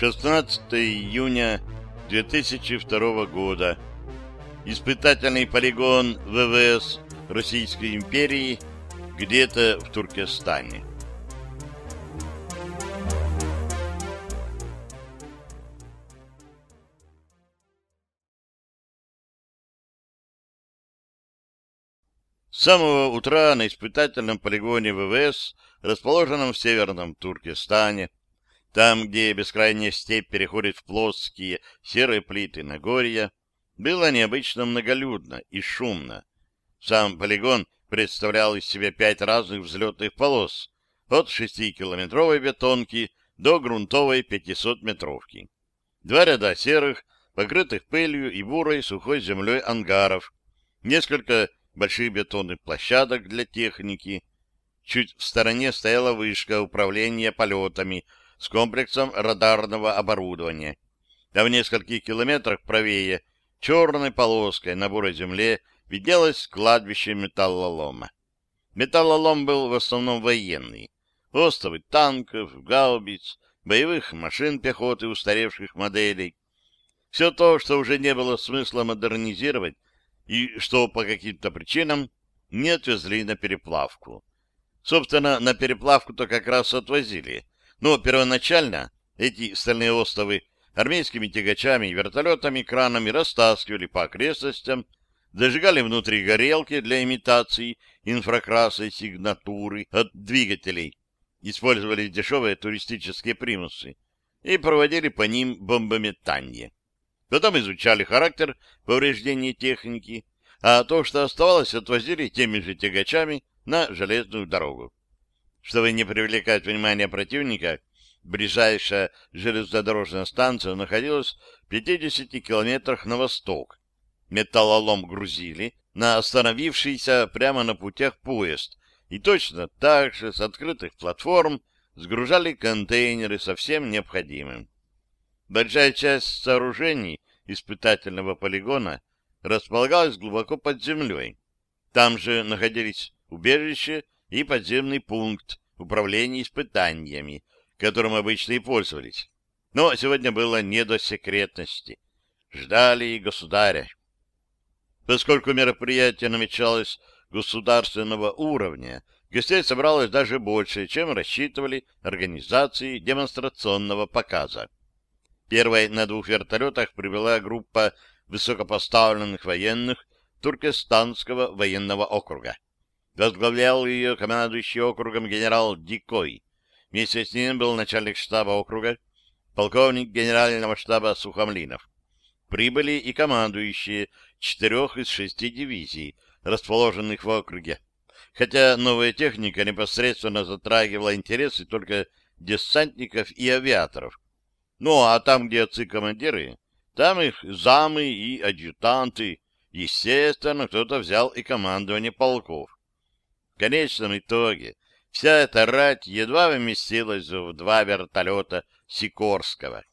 16 июня 2002 года. Испытательный полигон ВВС Российской империи где-то в Туркестане. С самого утра на испытательном полигоне ВВС, расположенном в северном Туркестане, там, где бескрайняя степь переходит в плоские серые плиты Нагорья, было необычно многолюдно и шумно. Сам полигон представлял из себя пять разных взлетных полос, от шестикилометровой бетонки до грунтовой 500-метровки. Два ряда серых, покрытых пылью и бурой сухой землей ангаров, несколько больших бетонных площадок для техники. Чуть в стороне стояла вышка управления полетами с комплексом радарного оборудования. А в нескольких километрах правее черной полоской на бурой земле виделось кладбище металлолома. Металлолом был в основном военный. Остовы танков, гаубиц, боевых машин пехоты устаревших моделей. Все то, что уже не было смысла модернизировать и что по каким-то причинам не отвезли на переплавку. Собственно, на переплавку-то как раз отвозили. Но первоначально эти стальные остовы армейскими тягачами вертолетами кранами растаскивали по окрестностям, зажигали внутри горелки для имитации инфракрасной сигнатуры от двигателей, использовали дешевые туристические примусы и проводили по ним бомбометание. Потом изучали характер повреждений техники, а то, что оставалось, отвозили теми же тягачами на железную дорогу. Чтобы не привлекать внимание противника, ближайшая железнодорожная станция находилась в 50 километрах на восток. Металлолом грузили на остановившийся прямо на путях поезд, и точно так же с открытых платформ сгружали контейнеры со всем необходимым. Большая часть сооружений испытательного полигона располагалась глубоко под землей. Там же находились убежище и подземный пункт управления испытаниями, которым обычно и пользовались. Но сегодня было не до секретности. Ждали и государя. Поскольку мероприятие намечалось государственного уровня, гостей собралось даже больше, чем рассчитывали организации демонстрационного показа. Первой на двух вертолетах прибыла группа высокопоставленных военных Туркестанского военного округа. Возглавлял ее командующий округом генерал Дикой. Вместе с ним был начальник штаба округа, полковник генерального штаба Сухомлинов. Прибыли и командующие четырех из шести дивизий, расположенных в округе. Хотя новая техника непосредственно затрагивала интересы только десантников и авиаторов. Ну, а там, где отцы-командиры, там их замы и адъютанты. Естественно, кто-то взял и командование полков. Конечном итоге вся эта рать едва вместилась в два вертолета Сикорского.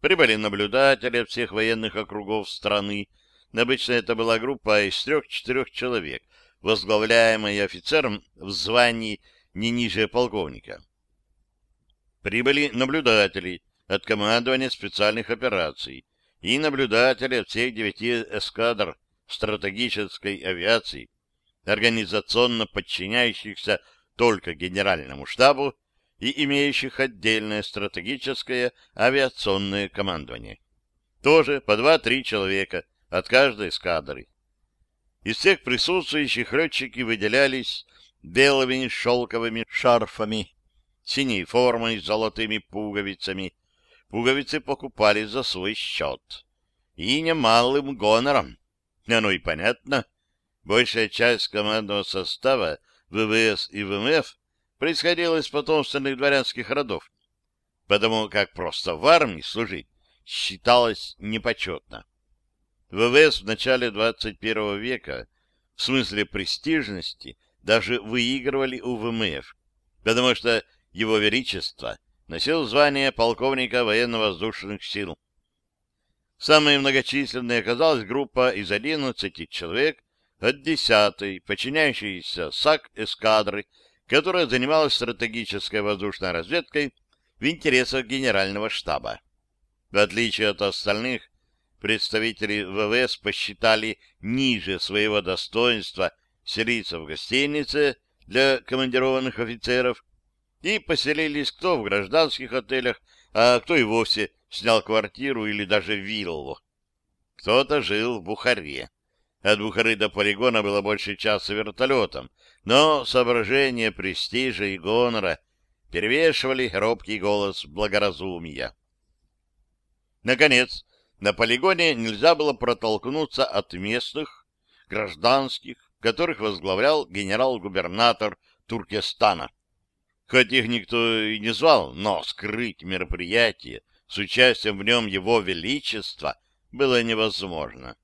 Прибыли наблюдатели всех военных округов страны. Обычно это была группа из трех-четырех человек, возглавляемая офицером в звании не ниже полковника. Прибыли наблюдатели от командования специальных операций и наблюдатели от всех девяти эскадр стратегической авиации, организационно подчиняющихся только генеральному штабу и имеющих отдельное стратегическое авиационное командование. Тоже по два-три человека от каждой эскадры. Из всех присутствующих летчики выделялись белыми шелковыми шарфами, синей формой с золотыми пуговицами. Пуговицы покупали за свой счет. И немалым гонором. Оно и понятно. Большая часть командного состава ВВС и ВМФ происходило из потомственных дворянских родов, потому как просто в армии служить считалось непочетно. ВВС в начале 21 века в смысле престижности даже выигрывали у ВМФ, потому что его Величество носил звание полковника военно-воздушных сил. Самой многочисленной оказалась группа из 11 человек от 10-й, подчиняющейся САК эскадры которая занималась стратегической воздушной разведкой в интересах генерального штаба. В отличие от остальных, представители ВВС посчитали ниже своего достоинства селиться в гостинице для командированных офицеров и поселились кто в гражданских отелях, а кто и вовсе снял квартиру или даже виллу. Кто-то жил в Бухаре. От Бухары до полигона было больше часа вертолетом, но соображения престижа и гонора перевешивали робкий голос благоразумия. Наконец, на полигоне нельзя было протолкнуться от местных, гражданских, которых возглавлял генерал-губернатор Туркестана. Хоть их никто и не звал, но скрыть мероприятие с участием в нем его величества было невозможно.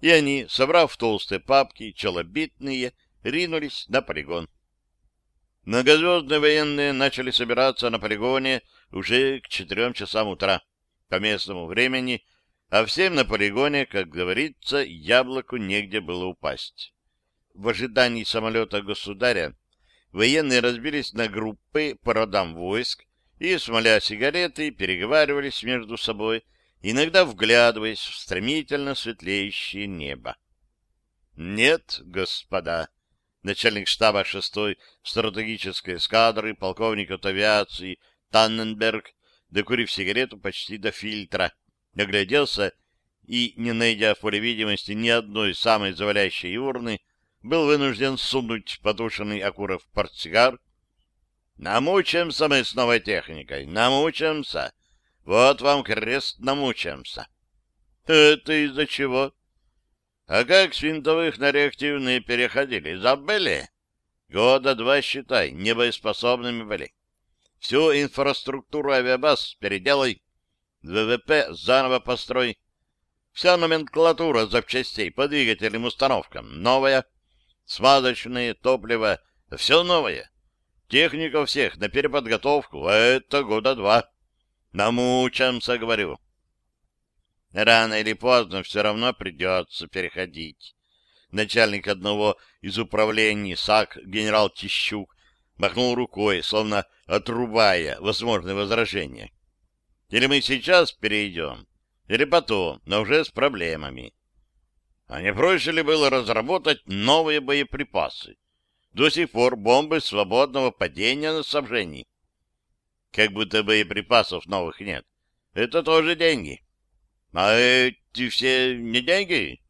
И они, собрав толстые папки, челобитные, ринулись на полигон. Многозвездные военные начали собираться на полигоне уже к четырем часам утра по местному времени, а всем на полигоне, как говорится, яблоку негде было упасть. В ожидании самолета государя военные разбились на группы по родам войск и, смоля сигареты, переговаривались между собой, иногда вглядываясь в стремительно светлеющее небо. «Нет, господа!» начальник штаба 6-й стратегической эскадры, полковник от авиации Танненберг, докурив сигарету почти до фильтра, огляделся и, не найдя в поле видимости ни одной самой завалящей урны, был вынужден сунуть потушенный окурок в портсигар. «Намучимся мы с новой техникой, намучимся. Вот вам крест намучимся». «Это из-за чего?» А как с винтовых на реактивные переходили, забыли? Года два, считай, небоеспособными были. Всю инфраструктуру авиабаз переделай, ВВП заново построй. Вся номенклатура запчастей по двигателям установкам новая, смазочные, топливо, все новое. Техников всех на переподготовку, а это года два. Намучимся, говорю. Рано или поздно все равно придется переходить. Начальник одного из управлений САК, генерал Тищук, махнул рукой, словно отрубая возможные возражения. Или мы сейчас перейдем, или потом, но уже с проблемами. А не проще ли было разработать новые боеприпасы? До сих пор бомбы свободного падения на снабжении. Как будто боеприпасов новых нет. Это тоже деньги. А эти все не деньги.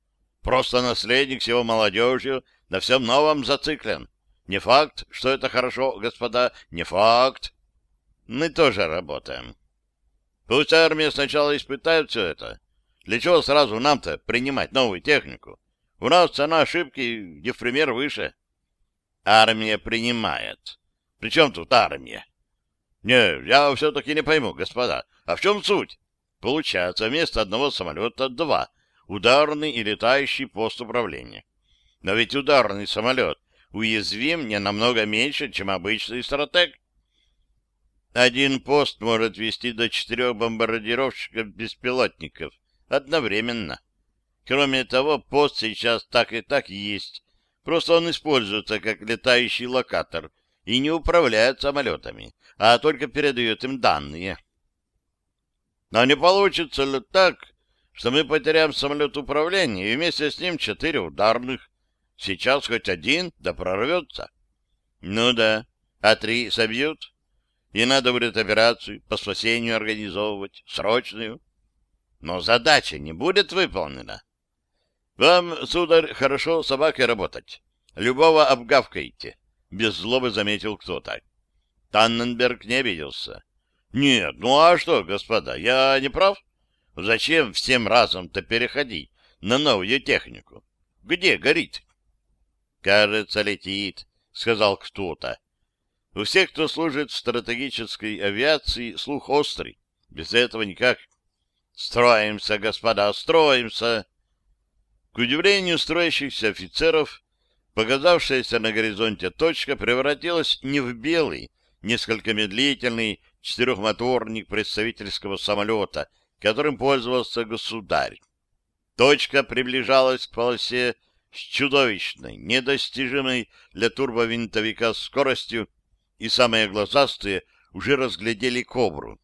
Просто наследник с его молодежью на всем новом зациклен. Не факт, что это хорошо, господа, не факт. Мы тоже работаем. Пусть армия сначала испытает все это. Для чего сразу нам-то принимать новую технику? У нас цена ошибки не в пример выше. Армия принимает. Причем тут армия? Не, я все-таки не пойму, господа. А в чем суть? Получается, вместо одного самолета два — ударный и летающий пост управления. Но ведь ударный самолет уязвим не намного меньше, чем обычный стратег. Один пост может вести до четырех бомбардировщиков-беспилотников одновременно. Кроме того, пост сейчас так и так есть. Просто он используется как летающий локатор и не управляет самолетами, а только передает им данные. Но не получится ли так, что мы потеряем самолет управления и вместе с ним четыре ударных? Сейчас хоть один, да прорвется. Ну да, а три собьют. И надо будет операцию по спасению организовывать, срочную. Но задача не будет выполнена. Вам, сударь, хорошо собакой работать. Любого обгавкаете, — без злобы заметил кто-то. Танненберг не обиделся. Нет, ну а что, господа, я не прав? Зачем всем разом-то переходить на новую технику? Где горит? Кажется, летит, сказал кто-то. У всех, кто служит в стратегической авиации, слух острый. Без этого никак. Строимся, господа, строимся. К удивлению строящихся офицеров, показавшаяся на горизонте точка превратилась не в белый, несколько медлительный, четырехмоторник представительского самолета, которым пользовался государь. Точка приближалась к полосе с чудовищной, недостижимой для турбовинтовика скоростью, и самые глазастые уже разглядели «Кобру».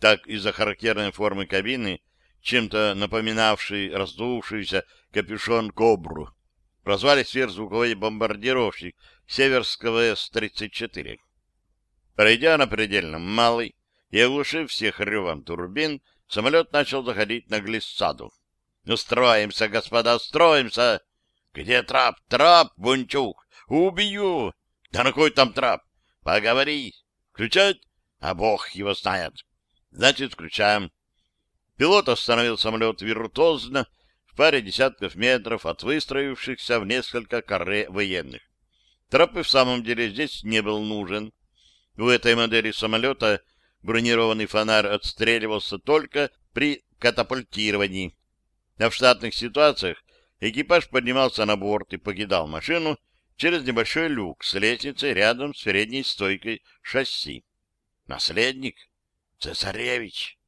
Так из-за характерной формы кабины, чем-то напоминавший раздувшийся капюшон «Кобру», прозвали сверхзвуковой бомбардировщик Северского С-34. Пройдя на предельно малый и оглушив всех ревом турбин, самолет начал заходить на глиссаду. «Ну, строимся, господа, строимся!» «Где трап? Трап, Бунчук! Убью!» «Да на кой там трап? Поговори!» «Включать?» «А бог его знает!» «Значит, включаем!» Пилот остановил самолет виртуозно в паре десятков метров от выстроившихся в несколько каре военных. Трап в самом деле здесь не был нужен. У этой модели самолета бронированный фонарь отстреливался только при катапультировании. А в штатных ситуациях экипаж поднимался на борт и покидал машину через небольшой люк с лестницей рядом с передней стойкой шасси. Наследник? Цесаревич?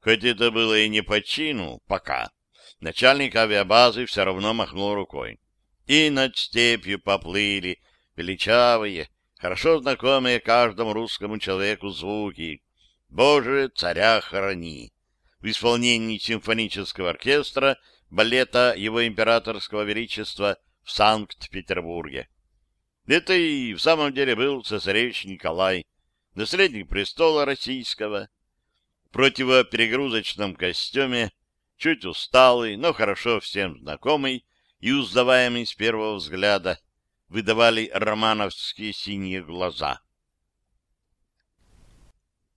Хоть это было и не по чину, пока. Начальник авиабазы все равно махнул рукой. И над степью поплыли величавые, хорошо знакомые каждому русскому человеку звуки. «Боже, царя храни!» в исполнении симфонического оркестра балета Его Императорского Величества в Санкт-Петербурге. Это и в самом деле был цесаревич Николай, наследник престола российского, в противоперегрузочном костюме, чуть усталый, но хорошо всем знакомый и узнаваемый с первого взгляда, выдавали романовские синие глаза.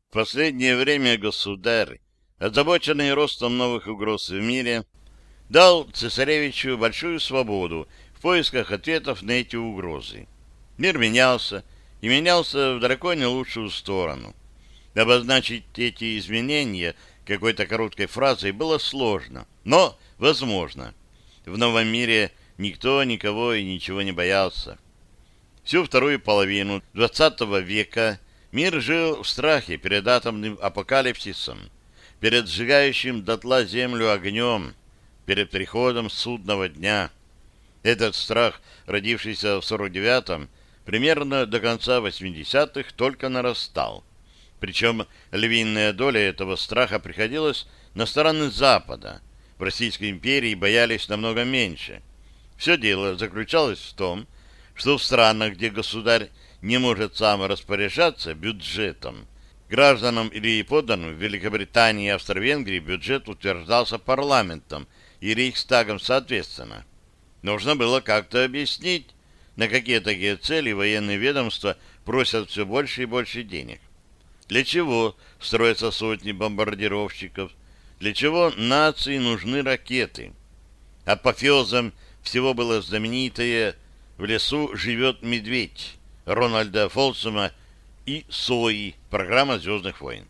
В последнее время государь озабоченный ростом новых угроз в мире, дал цесаревичу большую свободу в поисках ответов на эти угрозы. Мир менялся, и менялся в далеко не лучшую сторону. Обозначить эти изменения какой-то короткой фразой было сложно, но возможно. В новом мире никто никого и ничего не боялся. Всю вторую половину XX века мир жил в страхе перед атомным апокалипсисом, перед сжигающим дотла землю огнем, перед приходом судного дня. Этот страх, родившийся в 49-м, примерно до конца 80-х только нарастал. Причем львиная доля этого страха приходилась на стороны Запада. В Российской империи боялись намного меньше. Все дело заключалось в том, что в странах, где государь не может сам распоряжаться бюджетом, Гражданам или подданным в Великобритании и Австро-Венгрии бюджет утверждался парламентом и Рейхстагом соответственно. Нужно было как-то объяснить, на какие такие цели военные ведомства просят все больше и больше денег. Для чего строятся сотни бомбардировщиков? Для чего нации нужны ракеты? Апофеозом всего было знаменитое «В лесу живет медведь» Рональда Фолсума и СОИ, программа «Звездных войн».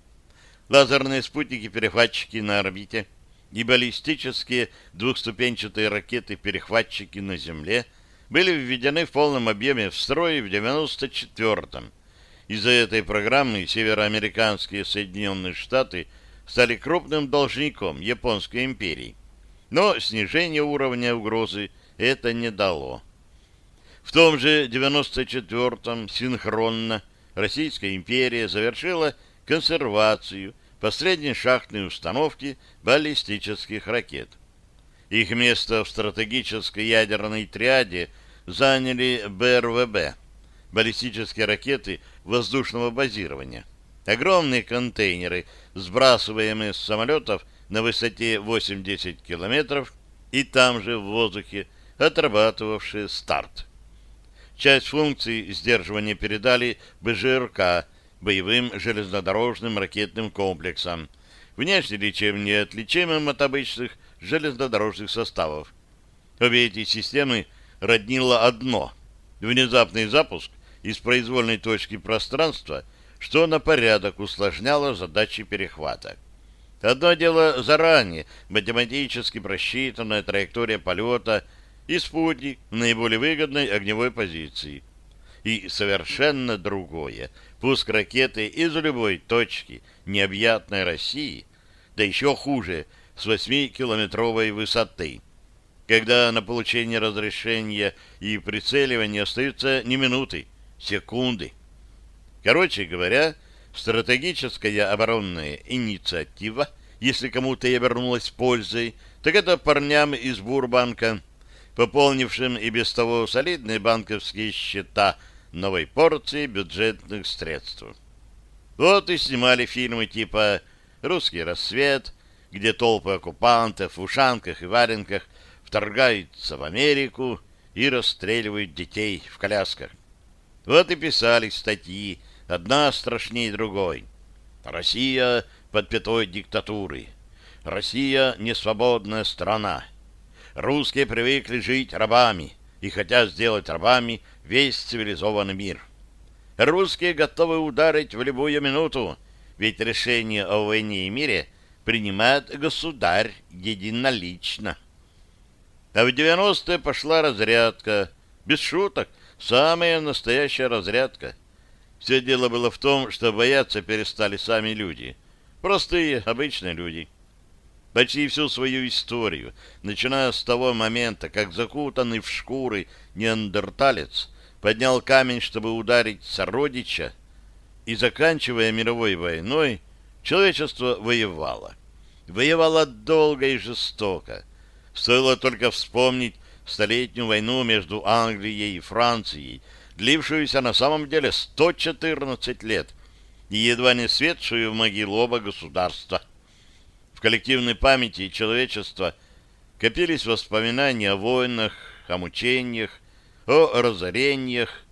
Лазерные спутники-перехватчики на орбите и баллистические двухступенчатые ракеты-перехватчики на Земле были введены в полном объеме в строй в 94-м. Из-за этой программы североамериканские Соединенные Штаты стали крупным должником Японской империи. Но снижение уровня угрозы это не дало. В том же 94-м синхронно Российская империя завершила консервацию последней шахтной установки баллистических ракет. Их место в стратегической ядерной триаде заняли БРВБ – баллистические ракеты воздушного базирования. Огромные контейнеры, сбрасываемые с самолетов на высоте 8-10 километров и там же в воздухе отрабатывавшие старт. Часть функций сдерживания передали БЖРК, боевым железнодорожным ракетным комплексам, внешне ничем не отличимым от обычных железнодорожных составов. Обе эти системы роднило одно — внезапный запуск из произвольной точки пространства, что на порядок усложняло задачи перехвата. Одно дело заранее математически просчитанная траектория полета — и спутник наиболее выгодной огневой позиции. И совершенно другое — пуск ракеты из любой точки необъятной России, да еще хуже, с 8-километровой высоты, когда на получение разрешения и прицеливание остаются не минуты, секунды. Короче говоря, Стратегическая оборонная инициатива, если кому-то и обернулась пользой, так это парням из Бурбанка, пополнившим и без того солидные банковские счета новой порции бюджетных средств. Вот и снимали фильмы типа «Русский рассвет», где толпы оккупантов в ушанках и валенках вторгаются в Америку и расстреливают детей в колясках. Вот и писали статьи, одна страшнее другой. Россия под пятой диктатуры. Россия — несвободная страна. Русские привыкли жить рабами и хотят сделать рабами весь цивилизованный мир. Русские готовы ударить в любую минуту, ведь решение о войне и мире принимает государь единолично. А в 90-е пошла разрядка. Без шуток, самая настоящая разрядка. Все дело было в том, что бояться перестали сами люди. Простые, обычные люди. Почти всю свою историю, начиная с того момента, как закутанный в шкуры неандерталец поднял камень, чтобы ударить сородича, и заканчивая мировой войной, человечество воевало. Воевало долго и жестоко. Стоило только вспомнить столетнюю войну между Англией и Францией, длившуюся на самом деле 114 лет и едва не светшую в могилу оба государства. В коллективной памяти человечества копились воспоминания о войнах, о мучениях, о разорениях,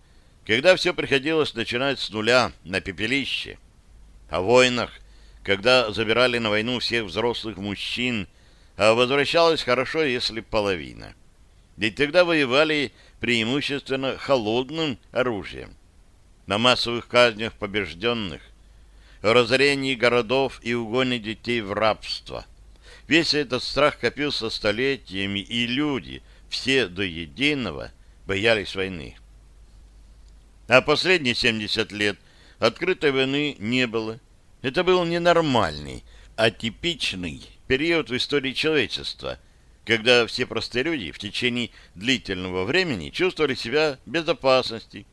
когда все приходилось начинать с нуля на пепелище, о войнах, когда забирали на войну всех взрослых мужчин а возвращалась хорошо, если половина. Ведь тогда воевали преимущественно холодным оружием. На массовых казнях побежденных, разорении городов и угоне детей в рабство. Весь этот страх копился столетиями, и люди, все до единого, боялись войны. А последние 70 лет открытой войны не было. Это был ненормальный, атипичный период в истории человечества, когда все простые люди в течение длительного времени чувствовали себя в безопасности.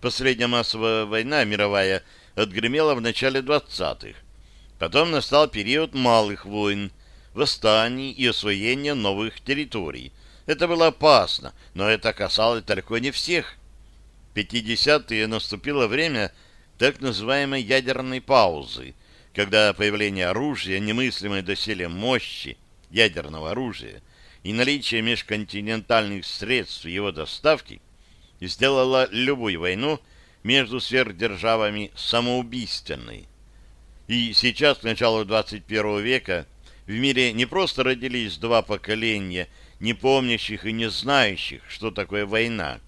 Последняя массовая война мировая отгремела в начале 20-х. Потом настал период малых войн, восстаний и освоения новых территорий. Это было опасно, но это касалось далеко не всех. В 50-е наступило время так называемой ядерной паузы, когда появление оружия, немыслимой доселе мощи ядерного оружия и наличие межконтинентальных средств его доставки сделало любую войну между сверхдержавами самоубийственной. И сейчас, к началу 21 века, в мире не просто родились два поколения, не помнящих и не знающих, что такое война,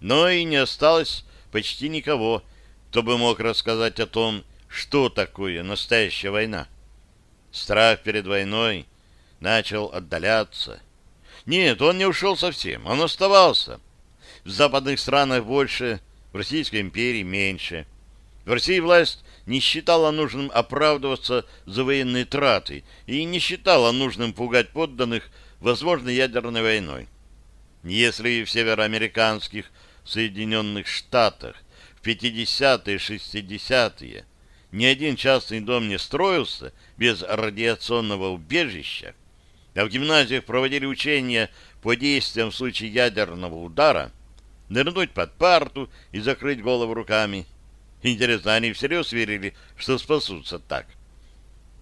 но и не осталось почти никого, кто бы мог рассказать о том, что такое настоящая война. Страх перед войной начал отдаляться. Нет, он не ушел совсем, он оставался. В западных странах больше, в Российской империи меньше. В России власть не считала нужным оправдываться за военные траты и не считала нужным пугать подданных возможной ядерной войной. Если в североамериканских Соединенных Штатах в 50-е, 60-е ни один частный дом не строился без радиационного убежища, а в гимназиях проводили учения по действиям в случае ядерного удара, нырнуть под парту и закрыть голову руками. Интересно, они всерьез верили, что спасутся так?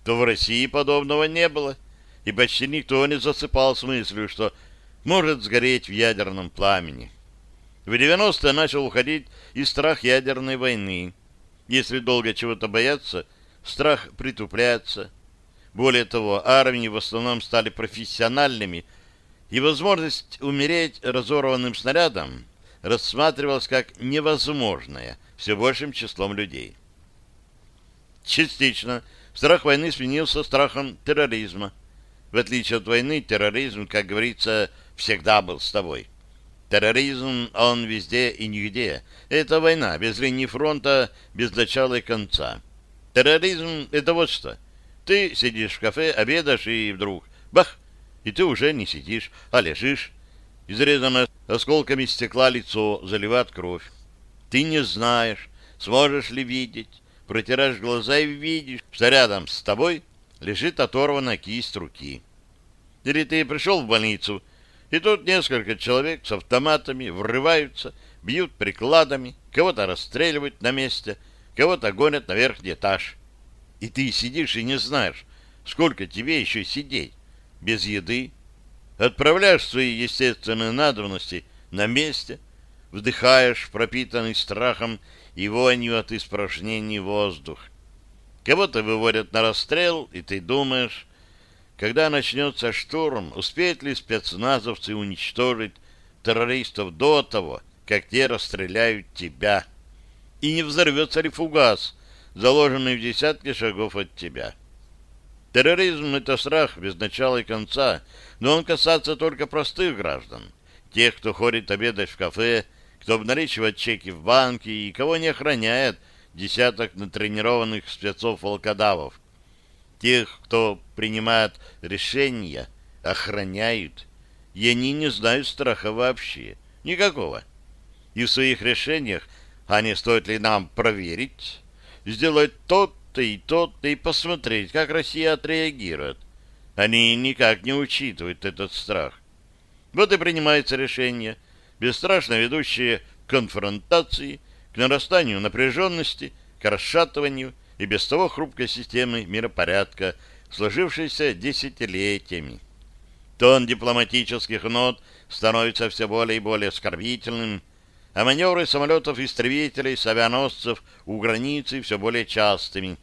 То в России подобного не было, и почти никто не засыпал с мыслью, что может сгореть в ядерном пламени. В 90-е начал уходить и страх ядерной войны, если долго чего-то бояться, страх притупляется. Более того, армии в основном стали профессиональными, и возможность умереть разорванным снарядом рассматривалась как невозможная все большим числом людей. Частично страх войны сменился страхом терроризма. В отличие от войны, терроризм, как говорится, всегда был с тобой. Терроризм, он везде и нигде. Это война, без линии фронта, без начала и конца. Терроризм — это вот что. Ты сидишь в кафе, обедаешь, и вдруг — бах! И ты уже не сидишь, а лежишь. Изрезанное осколками стекла лицо заливает кровь. Ты не знаешь, сможешь ли видеть, протираешь глаза и видишь, что рядом с тобой лежит оторванная кисть руки. Или ты пришел в больницу, и тут несколько человек с автоматами врываются, бьют прикладами, кого-то расстреливают на месте, кого-то гонят на верхний этаж. И ты сидишь и не знаешь, сколько тебе еще сидеть, без еды. Отправляешь свои естественные надобности на месте, вдыхаешь пропитанный страхом и вонью от испражнений воздух. Кого-то выводят на расстрел, и ты думаешь, когда начнется штурм, успеют ли спецназовцы уничтожить террористов до того, как те расстреляют тебя? И не взорвется ли фугас, заложенный в десятки шагов от тебя? Терроризм — это страх без начала и конца, но он касается только простых граждан, тех, кто ходит обедать в кафе, кто обналичивает чеки в банке и кого не охраняет десяток натренированных спецов-волкодавов. Тех, кто принимает решения, охраняют, и они не знают страха вообще, никакого. И в своих решениях, а не стоит ли нам проверить, сделать тот-то и тот-то и посмотреть, как Россия отреагирует. Они никак не учитывают этот страх. Вот и принимается решение, бесстрашно ведущие к конфронтации, к нарастанию напряженности, к расшатыванию и без того хрупкой системы миропорядка, сложившейся десятилетиями. Тон дипломатических нот становится все более и более оскорбительным, а маневры самолетов-истребителей с авианосцев у границы все более частыми.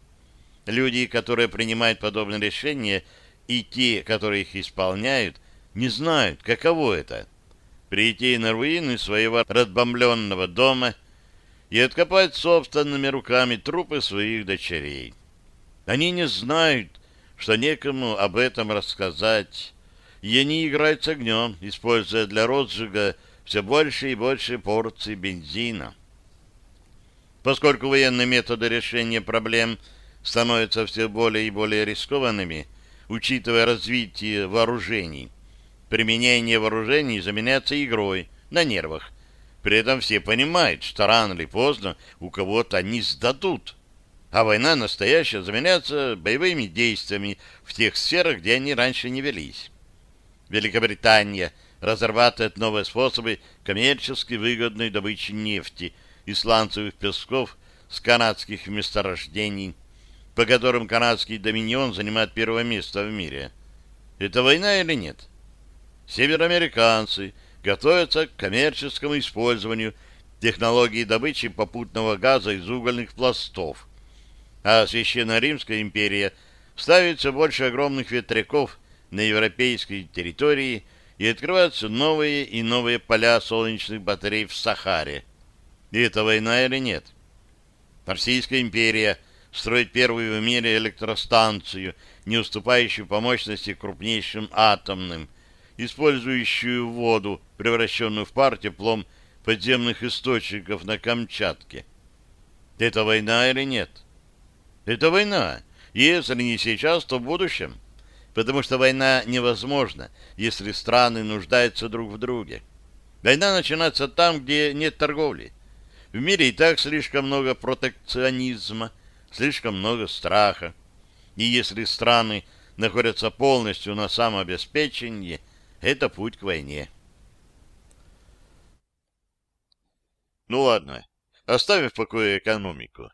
Люди, которые принимают подобные решения, и те, которые их исполняют, не знают, каково это — прийти на руины своего разбомбленного дома и откопать собственными руками трупы своих дочерей. Они не знают, что некому об этом рассказать, и они играют с огнем, используя для розжига все больше и больше порций бензина. Поскольку военные методы решения проблем становятся все более и более рискованными, учитывая развитие вооружений, применение вооружений заменяется игрой на нервах. При этом все понимают, что рано или поздно у кого-то они сдадут. А война настоящая заменяется боевыми действиями в тех сферах, где они раньше не велись. Великобритания разрабатывает новые способы коммерчески выгодной добычи нефти и сланцевых песков с канадских месторождений, по которым канадский доминион занимает первое место в мире. Это война или нет? Североамериканцы готовятся к коммерческому использованию технологии добычи попутного газа из угольных пластов, а Священная Римская империя ставит все больше огромных ветряков на европейской территории и открываются новые и новые поля солнечных батарей в Сахаре. И это война или нет? Российская империя строит первую в мире электростанцию, не уступающую по мощности крупнейшим атомным, использующую воду, превращенную в пар теплом подземных источников на Камчатке. Это война или нет? Это война. Если не сейчас, то в будущем. Потому что война невозможна, если страны нуждаются друг в друге. Война начинается там, где нет торговли. В мире и так слишком много протекционизма, слишком много страха. И если страны находятся полностью на самообеспечении, это путь к войне. Ну ладно, оставим в покое экономику.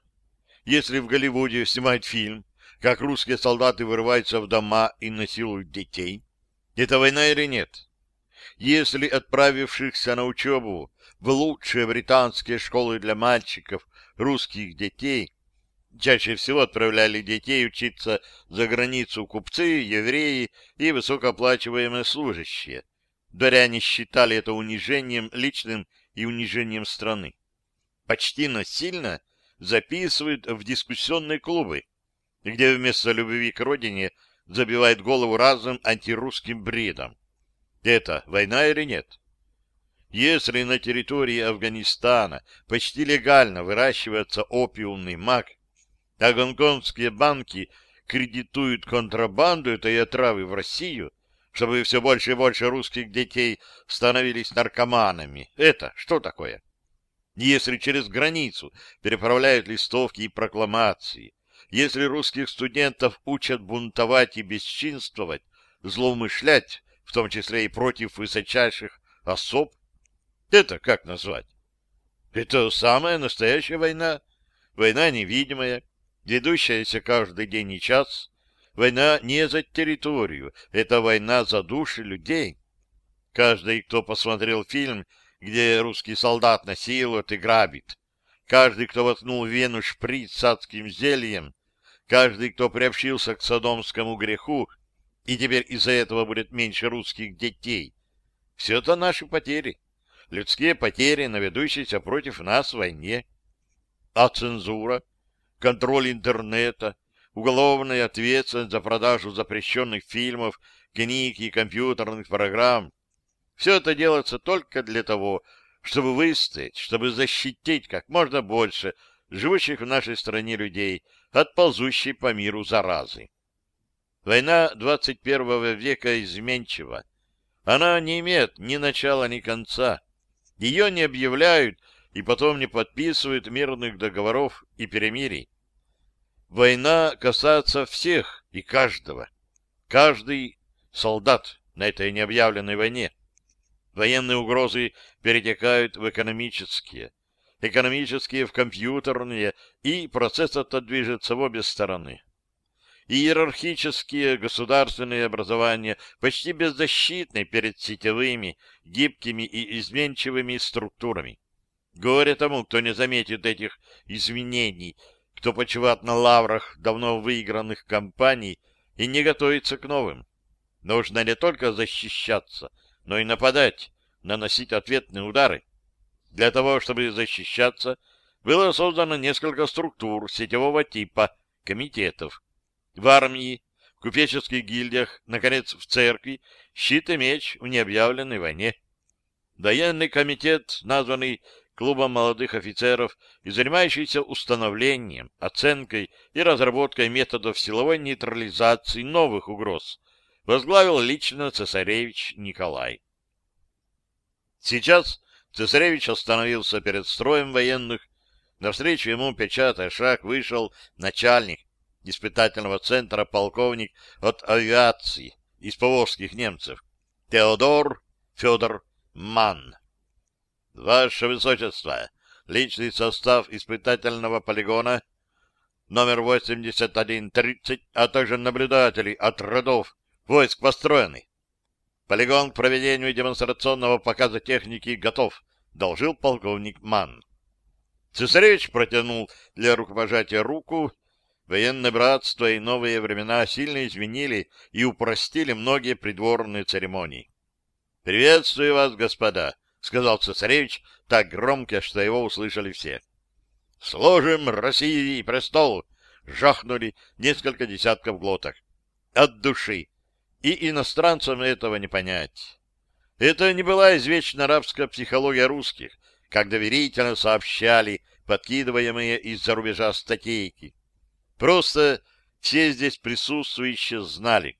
Если в Голливуде снимать фильм, как русские солдаты вырываются в дома и насилуют детей, это война или нет? Если отправившихся на учебу в лучшие британские школы для мальчиков русских детей чаще всего отправляли детей учиться за границу купцы, евреи и высокооплачиваемые служащие. Дворяне считали это унижением личным и унижением страны. Почти насильно записывают в дискуссионные клубы, где вместо любви к родине забивает голову разным антирусским бредом. Это война или нет? Если на территории Афганистана почти легально выращивается опиумный мак, а гонконгские банки кредитуют контрабанду этой отравы в Россию, чтобы все больше и больше русских детей становились наркоманами, это что такое? если через границу переправляют листовки и прокламации, если русских студентов учат бунтовать и бесчинствовать, злоумышлять, в том числе и против высочайших особ, это как назвать? Это самая настоящая война, война невидимая, ведущаяся каждый день и час, война не за территорию, это война за души людей. Каждый, кто посмотрел фильм, где русский солдат насилует и грабит, каждый, кто воткнул в вену шприц с адским зельем, каждый, кто приобщился к содомскому греху, и теперь из-за этого будет меньше русских детей, все это наши потери, людские потери на ведущейся против нас войне. А цензура, контроль интернета, уголовная ответственность за продажу запрещенных фильмов, книг и компьютерных программ все это делается только для того, чтобы выстоять, чтобы защитить как можно больше живущих в нашей стране людей от ползущей по миру заразы. Война 21 века изменчива. Она не имеет ни начала, ни конца. Ее не объявляют и потом не подписывают мирных договоров и перемирий. Война касается всех и каждого. Каждый солдат на этой необъявленной войне. Военные угрозы перетекают в экономические, экономические в компьютерные, и процесс этот движется в обе стороны. Иерархические государственные образования почти беззащитны перед сетевыми, гибкими и изменчивыми структурами. Горе тому, кто не заметит этих изменений, кто почивает на лаврах давно выигранных кампаний и не готовится к новым. Нужно не только защищаться, но и нападать, наносить ответные удары. Для того, чтобы защищаться, было создано несколько структур сетевого типа, комитетов. В армии, в купеческих гильдиях, наконец, в церкви, щит и меч в необъявленной войне. Военный комитет, названный клубом молодых офицеров и занимающийся установлением, оценкой и разработкой методов силовой нейтрализации новых угроз, возглавил лично цесаревич Николай. Сейчас цесаревич остановился перед строем военных. Навстречу ему, печатая шаг, вышел начальник испытательного центра полковник от авиации из поволжских немцев Теодор Федор Манн. Ваше Высочество, личный состав испытательного полигона номер 8130, а также наблюдатели от родов Войск построены. Полигон к проведению демонстрационного показа техники готов, должил полковник Манн. Цесаревич протянул для рукопожатия руку. Военное братство и новые времена сильно изменили и упростили многие придворные церемонии. — Приветствую вас, господа, — сказал цесаревич так громко, что его услышали все. — Сложим России престол! — жахнули несколько десятков глоток. — От души! И иностранцам этого не понять. Это не была извечная арабская психология русских, как доверительно сообщали подкидываемые из-за рубежа статейки. Просто все здесь присутствующие знали,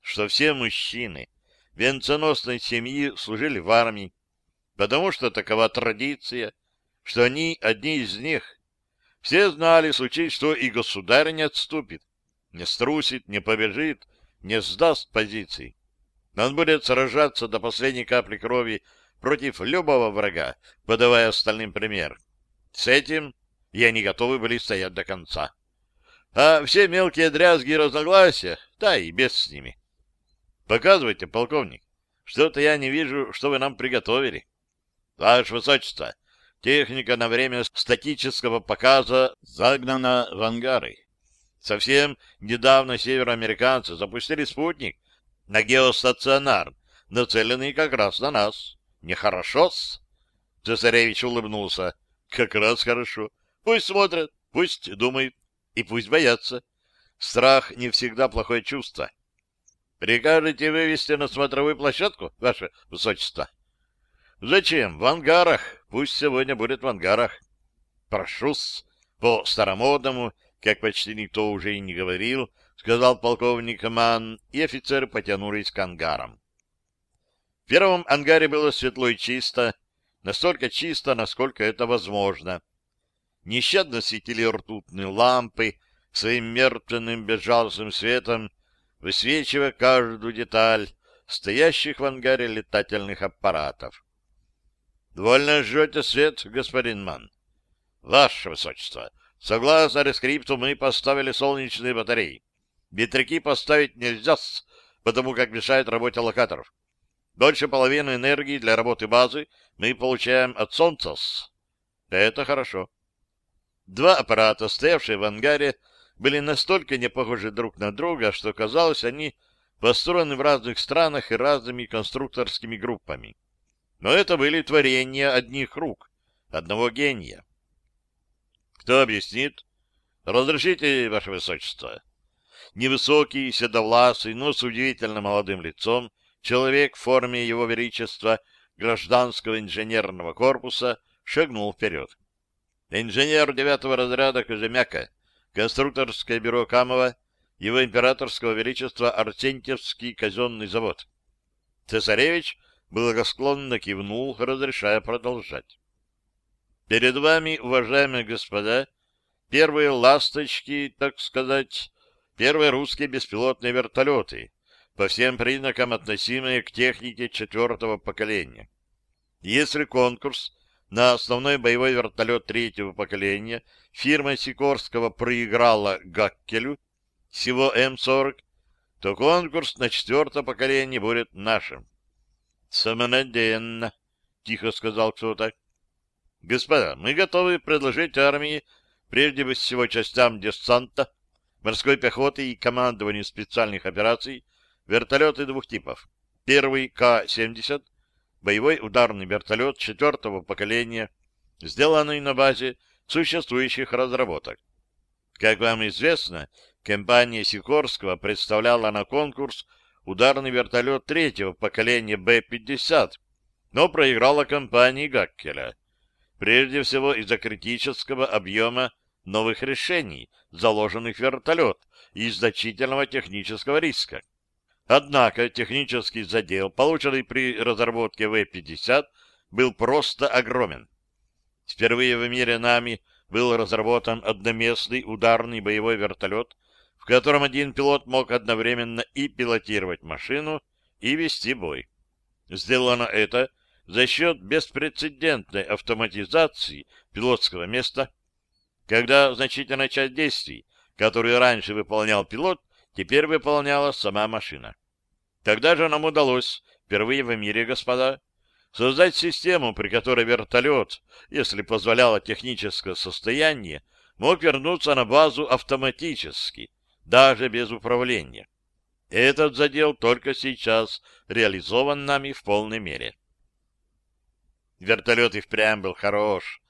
что все мужчины венценосной семьи служили в армии, потому что такова традиция, что они одни из них. Все знали, случай, что и государь не отступит, не струсит, не побежит, не сдаст позиций. Он будет сражаться до последней капли крови против любого врага, подавая остальным пример. С этим и они готовы были стоять до конца. А все мелкие дрязги и разногласия, да и без с ними. Показывайте, полковник. Что-то я не вижу, что вы нам приготовили. Ваше Высочество, техника на время статического показа загнана в ангары. Совсем недавно североамериканцы запустили спутник на геостационар, нацеленный как раз на нас. Нехорошо-с? Цесаревич улыбнулся. Как раз хорошо. Пусть смотрят, пусть думают и пусть боятся. Страх не всегда плохое чувство. Прикажете вывести на смотровую площадку, ваше высочество? Зачем? В ангарах. Пусть сегодня будет в ангарах. Прошу-с, по-старомодному как почти никто уже и не говорил, сказал полковник Ман, и офицеры потянулись к ангарам. В первом ангаре было светло и чисто, настолько чисто, насколько это возможно. Нещадно светили ртутные лампы своим мертвенным безжалостным светом, высвечивая каждую деталь стоящих в ангаре летательных аппаратов. — Довольно жжете свет, господин Ман. — Ваше Высочество, согласно рескрипту мы поставили солнечные батареи. Ветряки поставить нельзя, потому как мешает работе локаторов. Больше половины энергии для работы базы мы получаем от Солнца. Это хорошо. Два аппарата, стоявшие в ангаре, были настолько не похожи друг на друга, что казалось, они построены в разных странах и разными конструкторскими группами. Но это были творения одних рук, одного гения. Кто объяснит? Разрешите, Ваше Высочество. Невысокий, седовласый, но с удивительно молодым лицом, человек в форме Его Величества гражданского инженерного корпуса шагнул вперед. Инженер девятого разряда Кожемяка, конструкторское бюро Камова, его императорского величества Арсентьевский казенный завод. Цесаревич благосклонно кивнул, разрешая продолжать. Перед вами, уважаемые господа, первые ласточки, так сказать, первые русские беспилотные вертолеты, по всем признакам относимые к технике четвертого поколения. Если конкурс на основной боевой вертолет третьего поколения фирма Сикорского проиграла Гаккелю, всего М-40, то конкурс на четвертое поколение будет нашим. «Самонадеянно», — тихо сказал кто-то. «Господа, мы готовы предложить армии, прежде всего частям десанта, морской пехоты и командованию специальных операций, вертолеты двух типов. Первый К-70, боевой ударный вертолет четвертого поколения, сделанный на базе существующих разработок. Как вам известно, Компания Сикорского представляла на конкурс ударный вертолет третьего поколения Б-50, но проиграла компании Гаккеля. Прежде всего из-за критического объема новых решений, заложенных в вертолет, и значительного технического риска. Однако технический задел, полученный при разработке В-50, был просто огромен. Впервые в мире нами был разработан одноместный ударный боевой вертолет в котором один пилот мог одновременно и пилотировать машину, и вести бой. Сделано это за счет беспрецедентной автоматизации пилотского места, когда значительная часть действий, которые раньше выполнял пилот, теперь выполняла сама машина. Тогда же нам удалось, впервые в мире, господа, создать систему, при которой вертолет, если позволяло техническое состояние, мог вернуться на базу автоматически, даже без управления. Этот задел только сейчас реализован нами в полной мере. Вертолет и впрямь был хорош.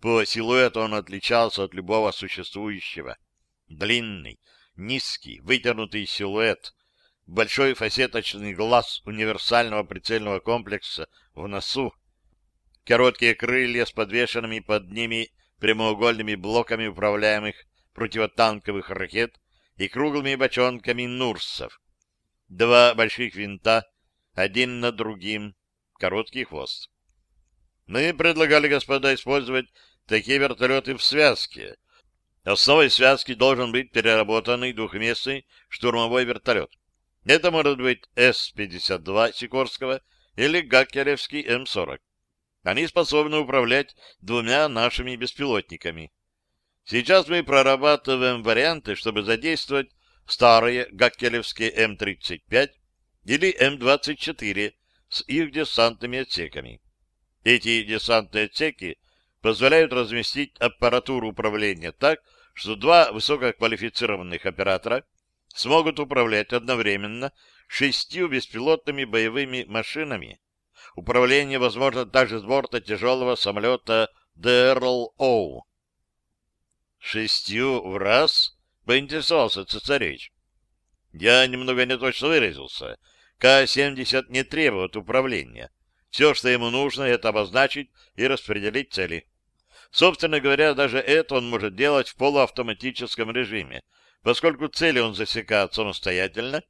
По силуэту он отличался от любого существующего. Длинный, низкий, вытянутый силуэт, большой фасеточный глаз универсального прицельного комплекса в носу, короткие крылья с подвешенными под ними прямоугольными блоками управляемых противотанковых ракет и круглыми бочонками нурсов. Два больших винта, один над другим, короткий хвост. Мы предлагали, господа, использовать такие вертолеты в связке. Основой связки должен быть переработанный двухместный штурмовой вертолет. Это может быть С-52 Сикорского или Гаккеревский М-40. Они способны управлять двумя нашими беспилотниками. Сейчас мы прорабатываем варианты, чтобы задействовать старые гаккелевские М-35 или М-24 с их десантными отсеками. Эти десантные отсеки позволяют разместить аппаратуру управления так, что два высококвалифицированных оператора смогут управлять одновременно шестью беспилотными боевыми машинами. Управление возможно также с борта тяжелого самолета ДРЛО. Шестью в раз? Поинтересовался цесаревич. Я немного неточно выразился. К-70 не требует управления. Все, что ему нужно, это обозначить и распределить цели. Собственно говоря, даже это он может делать в полуавтоматическом режиме, поскольку цели он засекает самостоятельно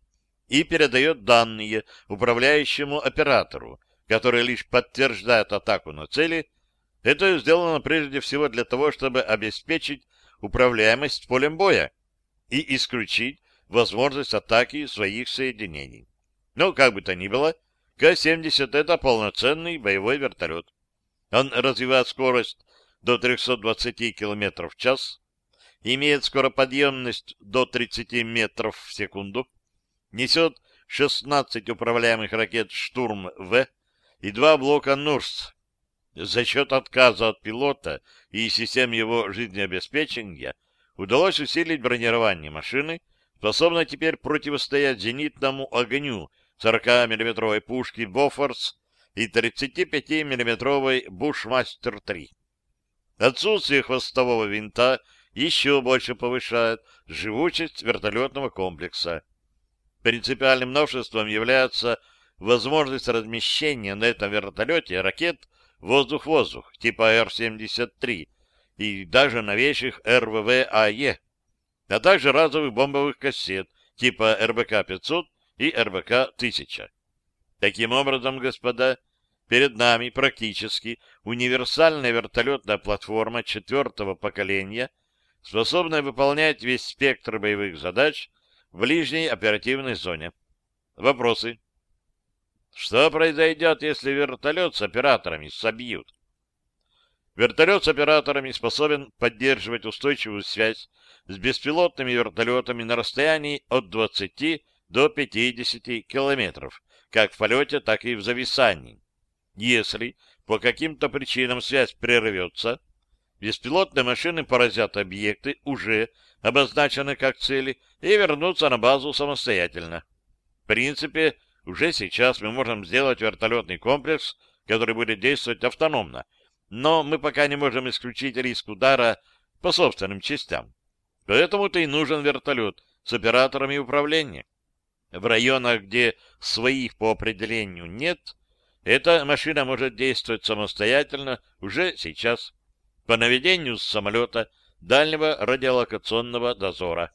и передает данные управляющему оператору, которые лишь подтверждают атаку на цели, это сделано прежде всего для того, чтобы обеспечить управляемость полем боя и исключить возможность атаки своих соединений. Но, как бы то ни было, К-70 — это полноценный боевой вертолет. Он развивает скорость до 320 км в час, имеет скороподъемность до 30 метров в секунду, несет 16 управляемых ракет «Штурм-В» и два блока «Нурс». За счет отказа от пилота и систем его жизнеобеспечения удалось усилить бронирование машины, способной теперь противостоять зенитному огню 40 миллиметровой пушки «Бофорс» и 35 миллиметровой «Бушмастер-3». Отсутствие хвостового винта еще больше повышает живучесть вертолетного комплекса. Принципиальным новшеством является возможность размещения на этом вертолете ракет воздух-воздух типа Р-73 и даже новейших РВВ-АЕ, а также разовых бомбовых кассет типа РБК-500 и РБК-1000. Таким образом, господа, перед нами практически универсальная вертолетная платформа четвертого поколения, способная выполнять весь спектр боевых задач в ближней оперативной зоне. Вопросы? Что произойдет, если вертолет с операторами собьют? Вертолет с операторами способен поддерживать устойчивую связь с беспилотными вертолетами на расстоянии от 20 до 50 километров, как в полете, так и в зависании. Если по каким-то причинам связь прервется, беспилотные машины поразят объекты, уже обозначены как цели, и вернутся на базу самостоятельно. В принципе, уже сейчас мы можем сделать вертолетный комплекс, который будет действовать автономно, но мы пока не можем исключить риск удара по собственным частям. Поэтому-то и нужен вертолет с операторами управления. В районах, где своих по определению нет, эта машина может действовать самостоятельно уже сейчас по наведению с самолета дальнего радиолокационного дозора.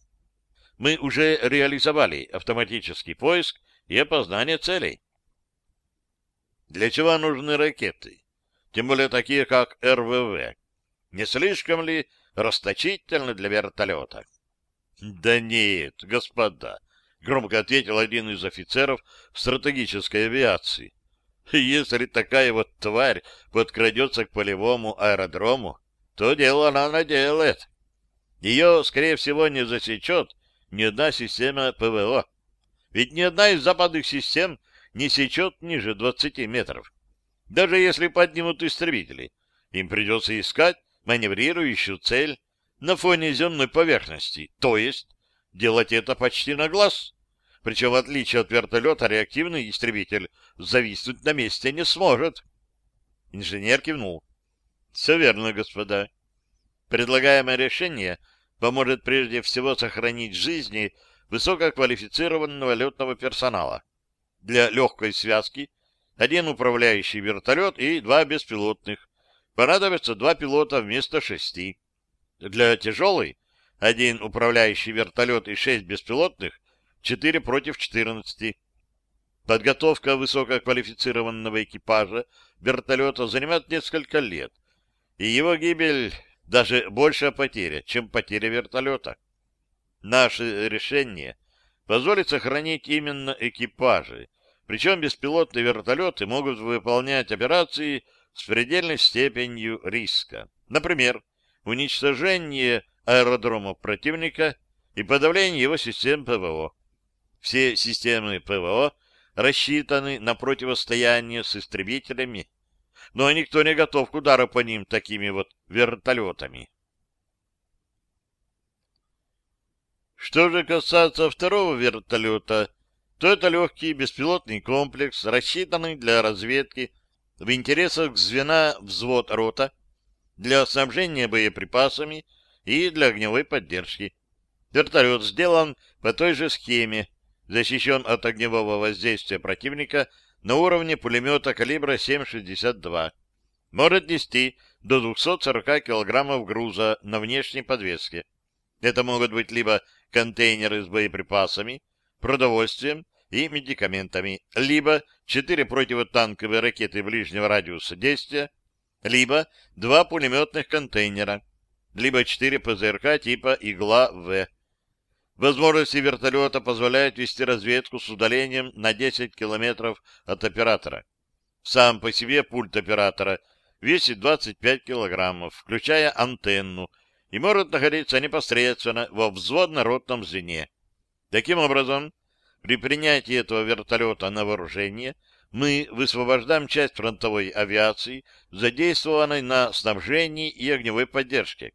Мы уже реализовали автоматический поиск и опознание целей. Для чего нужны ракеты? Тем более такие, как РВВ. Не слишком ли расточительно для вертолета? Да нет, господа, громко ответил один из офицеров стратегической авиации. Если такая вот тварь подкрадется к полевому аэродрому, то дело она наделает. Ее, скорее всего, не засечет ни одна система ПВО. Ведь ни одна из западных систем не сечет ниже 20 метров. Даже если поднимут истребители, им придется искать маневрирующую цель на фоне земной поверхности, то есть делать это почти на глаз. Причем, в отличие от вертолета, реактивный истребитель зависнуть на месте не сможет. Инженер кивнул. Все верно, господа. Предлагаемое решение поможет прежде всего сохранить жизни высококвалифицированного летного персонала. Для легкой связки один управляющий вертолет и два беспилотных. Понадобится два пилота вместо шести. Для тяжелой один управляющий вертолет и шесть беспилотных, четыре против четырнадцати. Подготовка высококвалифицированного экипажа вертолета занимает несколько лет, и его гибель даже большая потеря, чем потеря вертолета. Наше решение позволит сохранить именно экипажи, причем беспилотные вертолеты могут выполнять операции с предельной степенью риска. Например, уничтожение аэродромов противника и подавление его систем ПВО. Все системы ПВО рассчитаны на противостояние с истребителями, но никто не готов к удару по ним такими вот вертолетами. Что же касается второго вертолета, то это легкий беспилотный комплекс, рассчитанный для разведки в интересах звена взвод-рота, для снабжения боеприпасами и для огневой поддержки. Вертолет сделан по той же схеме, защищен от огневого воздействия противника на уровне пулемета калибра 7,62. Может нести до 240 килограммов груза на внешней подвеске. Это могут быть либо контейнеры с боеприпасами, продовольствием и медикаментами, либо четыре противотанковые ракеты ближнего радиуса действия, либо два пулеметных контейнера, либо четыре ПЗРК типа «Игла-В». Возможности вертолета позволяют вести разведку с удалением на 10 километров от оператора. Сам по себе пульт оператора весит 25 килограммов, включая антенну, и может находиться непосредственно во взводно-ротном звене. Таким образом, при принятии этого вертолета на вооружение мы высвобождаем часть фронтовой авиации, задействованной на снабжении и огневой поддержке.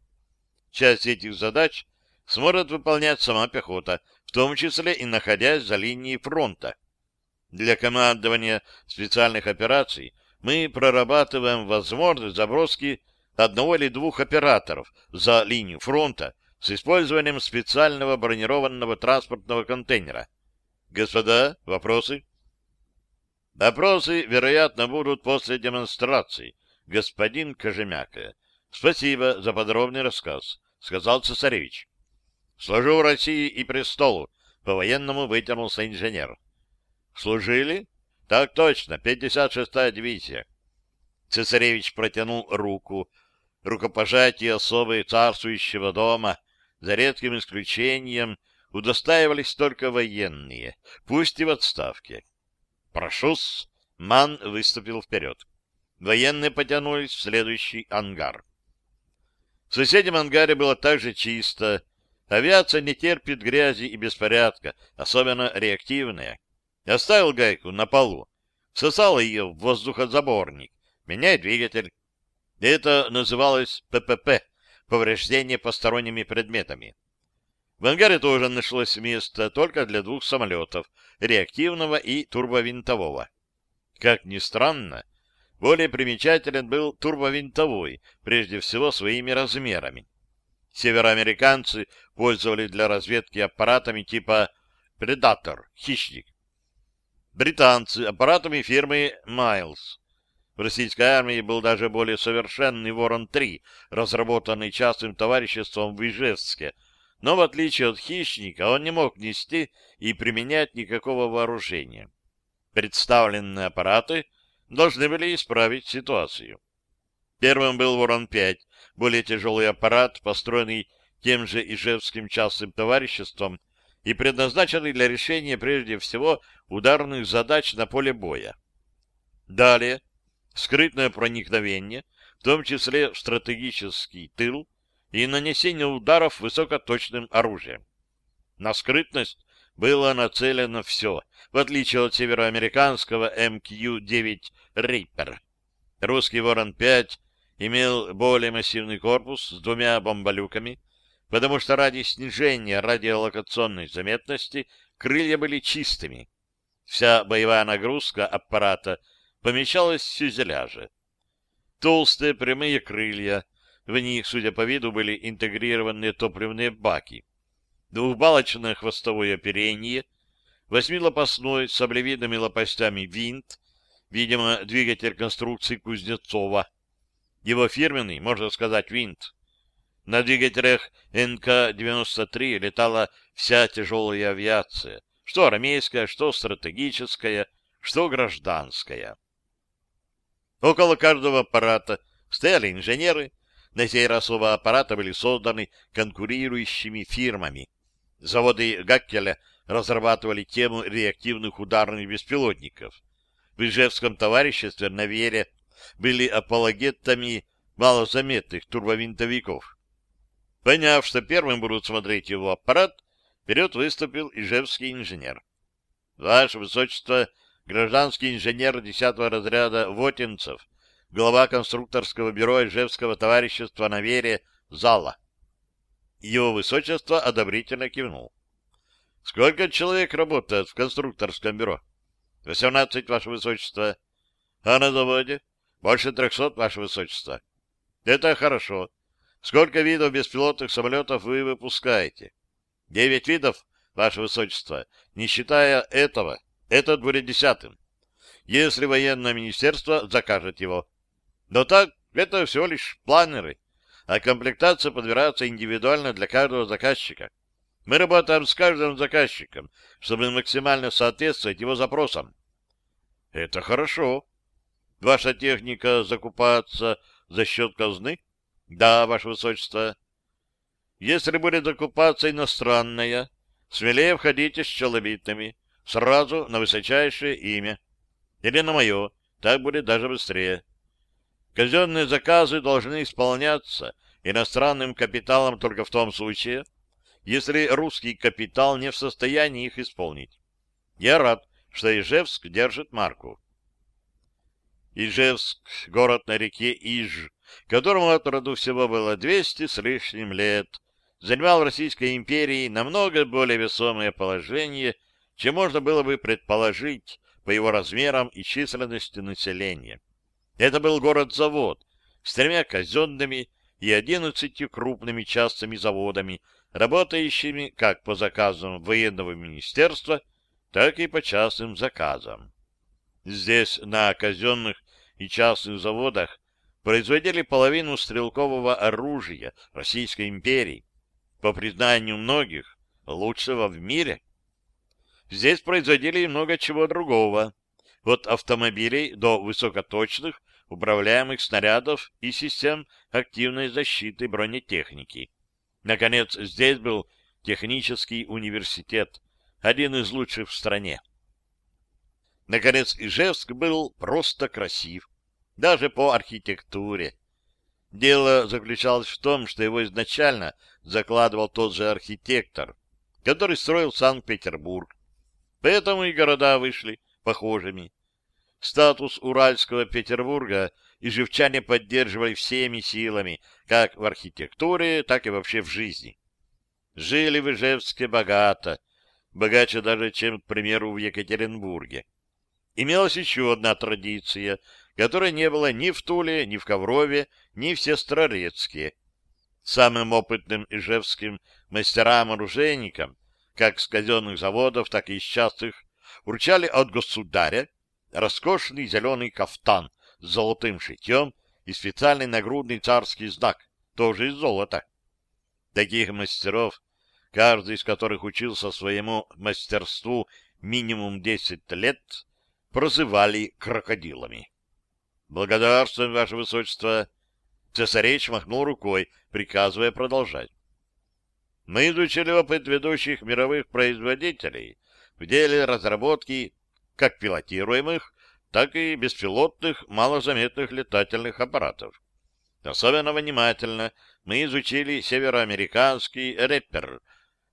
Часть этих задач сможет выполнять сама пехота, в том числе и находясь за линией фронта. Для командования специальных операций мы прорабатываем возможность заброски одного или двух операторов за линию фронта с использованием специального бронированного транспортного контейнера. Господа, вопросы? Вопросы, вероятно, будут после демонстрации, господин Кожемяка. Спасибо за подробный рассказ, сказал цесаревич. Служу России и престолу, по-военному вытянулся инженер. Служили? Так точно, 56-я дивизия. Цесаревич протянул руку. Рукопожатие особы царствующего дома, за редким исключением, удостаивались только военные, пусть и в отставке. «Прошу-с!» Ман выступил вперед. Военные потянулись в следующий ангар. В соседнем ангаре было также чисто. Авиация не терпит грязи и беспорядка, особенно реактивная. Оставил гайку на полу, сосал ее в воздухозаборник, меняет двигатель. Это называлось ППП — повреждение посторонними предметами. В ангаре тоже нашлось место только для двух самолетов — реактивного и турбовинтового. Как ни странно, более примечателен был турбовинтовой, прежде всего своими размерами. Североамериканцы пользовались для разведки аппаратами типа «Предатор» — «Хищник», британцы аппаратами фирмы Miles. В российской армии был даже более совершенный Ворон-3, разработанный частным товариществом в Ижевске, но в отличие от хищника он не мог нести и применять никакого вооружения. Представленные аппараты должны были исправить ситуацию. Первым был Ворон-5, более тяжелый аппарат, построенный тем же Ижевским частным товариществом и предназначенный для решения прежде всего ударных задач на поле боя. Далее, скрытное проникновение, в том числе в стратегический тыл, и нанесение ударов высокоточным оружием. На скрытность было нацелено все, в отличие от североамериканского МК-9 «Риппер». Русский «Ворон-5» имел более массивный корпус с двумя бомболюками, потому что ради снижения радиолокационной заметности крылья были чистыми. Вся боевая нагрузка аппарата помещалась в фюзеляже. Толстые прямые крылья, в них, судя по виду, были интегрированные топливные баки. Двухбалочное хвостовое оперение, восьмилопастной с облевидными лопастями винт, видимо, двигатель конструкции Кузнецова. Его фирменный, можно сказать, винт. На двигателях НК-93 летала вся тяжелая авиация, что армейская, что стратегическая, что гражданская. Около каждого аппарата стояли инженеры, на сей раз оба аппарата были созданы конкурирующими фирмами. Заводы Гаккеля разрабатывали тему реактивных ударных беспилотников. В Ижевском товариществе на Вере были апологетами малозаметных турбовинтовиков. Поняв, что первым будут смотреть его аппарат, вперед выступил ижевский инженер. Ваше Высочество, гражданский инженер 10 разряда Вотинцев, глава конструкторского бюро Ижевского товарищества на Вере, зала. Его Высочество одобрительно кивнул. Сколько человек работает в конструкторском бюро? Восемнадцать, Ваше Высочество. А на заводе? Больше трехсот, Ваше Высочество. Это хорошо. Сколько видов беспилотных самолетов вы выпускаете? Девять видов, Ваше Высочество, не считая этого. Этот будет десятым. Если военное министерство закажет его. Но так, это всего лишь планеры, а комплектация подбирается индивидуально для каждого заказчика. Мы работаем с каждым заказчиком, чтобы максимально соответствовать его запросам. Это хорошо. Ваша техника закупается за счет казны? Да, ваше высочество. Если будет закупаться иностранная, смелее входите с челобитными, сразу на высочайшее имя. Или на мое, так будет даже быстрее. Казенные заказы должны исполняться иностранным капиталом только в том случае, если русский капитал не в состоянии их исполнить. Я рад, что Ижевск держит марку. Ижевск — город на реке Иж, которому от роду всего было 200 с лишним лет, занимал в Российской империи намного более весомое положение, чем можно было бы предположить по его размерам и численности населения. Это был город-завод с тремя казенными и одиннадцатью крупными частными заводами, работающими как по заказам военного министерства, так и по частным заказам. Здесь, на казенных и частных заводах, производили половину стрелкового оружия Российской империи, по признанию многих, лучшего в мире. Здесь производили много чего другого, от автомобилей до высокоточных управляемых снарядов и систем активной защиты бронетехники. Наконец, здесь был технический университет, один из лучших в стране. Наконец, Ижевск был просто красив, даже по архитектуре. Дело заключалось в том, что его изначально закладывал тот же архитектор, который строил Санкт-Петербург. Поэтому и города вышли похожими. Статус Уральского Петербурга и живчане поддерживали всеми силами, как в архитектуре, так и вообще в жизни. Жили в Ижевске богато, богаче даже, чем, к примеру, в Екатеринбурге. Имелась еще одна традиция, которой не было ни в Туле, ни в Коврове, ни в Сестрорецке. Самым опытным ижевским мастерам-оружейникам, как с казенных заводов, так и из частых, вручали от государя роскошный зеленый кафтан с золотым шитьем и специальный нагрудный царский знак, тоже из золота. Таких мастеров, каждый из которых учился своему мастерству минимум 10 лет, прозывали крокодилами. Благодарствуем, Ваше Высочество. Цесаревич махнул рукой, приказывая продолжать. Мы изучили опыт ведущих мировых производителей в деле разработки как пилотируемых, так и беспилотных малозаметных летательных аппаратов. Особенно внимательно мы изучили североамериканский «Реппер»,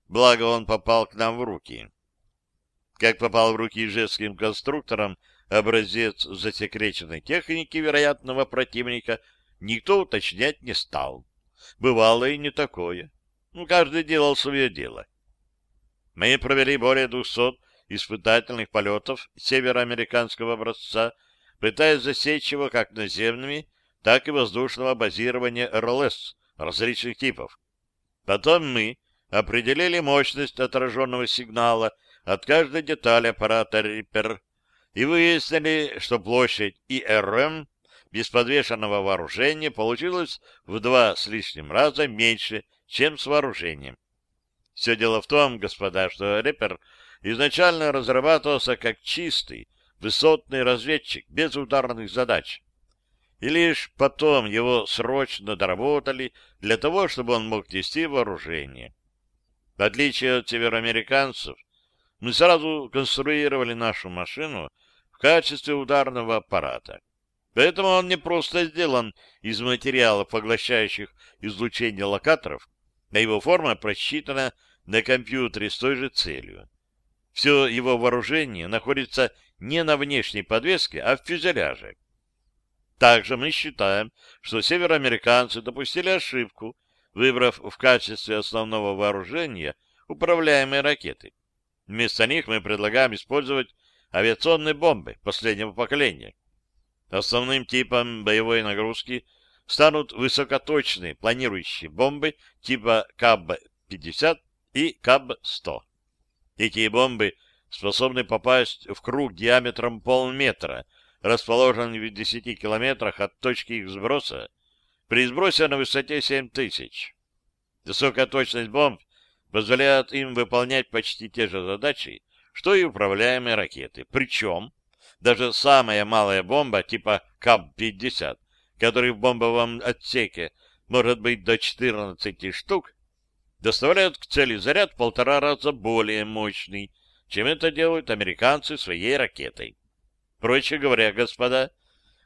благо он попал к нам в руки. Как попал в руки ижевским конструкторам, образец засекреченной техники вероятного противника никто уточнять не стал. Бывало и не такое. Ну, каждый делал свое дело. Мы провели более двухсот испытательных полетов североамериканского образца, пытаясь засечь его как наземными, так и воздушного базирования РЛС различных типов. Потом мы определили мощность отраженного сигнала от каждой детали аппарата Риппер и выяснили, что площадь ИРМ без подвешенного вооружения получилась в два с лишним раза меньше, чем с вооружением. Все дело в том, господа, что Репер изначально разрабатывался как чистый, высотный разведчик без ударных задач. И лишь потом его срочно доработали для того, чтобы он мог нести вооружение. В отличие от североамериканцев, мы сразу конструировали нашу машину в качестве ударного аппарата. Поэтому он не просто сделан из материалов, поглощающих излучение локаторов, а его форма просчитана на компьютере с той же целью. Все его вооружение находится не на внешней подвеске, а в фюзеляже. Также мы считаем, что североамериканцы допустили ошибку, выбрав в качестве основного вооружения управляемые ракеты. Вместо них мы предлагаем использовать авиационные бомбы последнего поколения. Основным типом боевой нагрузки станут высокоточные планирующие бомбы типа КАБ-50 и КАБ-100. Эти бомбы способны попасть в круг диаметром полметра, расположенный в 10 километрах от точки их сброса, при сбросе на высоте 7000. Высокая точность бомб позволяют им выполнять почти те же задачи, что и управляемые ракеты. Причем даже самая малая бомба типа КАБ-50, который в бомбовом отсеке может быть до 14 штук, доставляют к цели заряд в полтора раза более мощный, чем это делают американцы своей ракетой. Проще говоря, господа,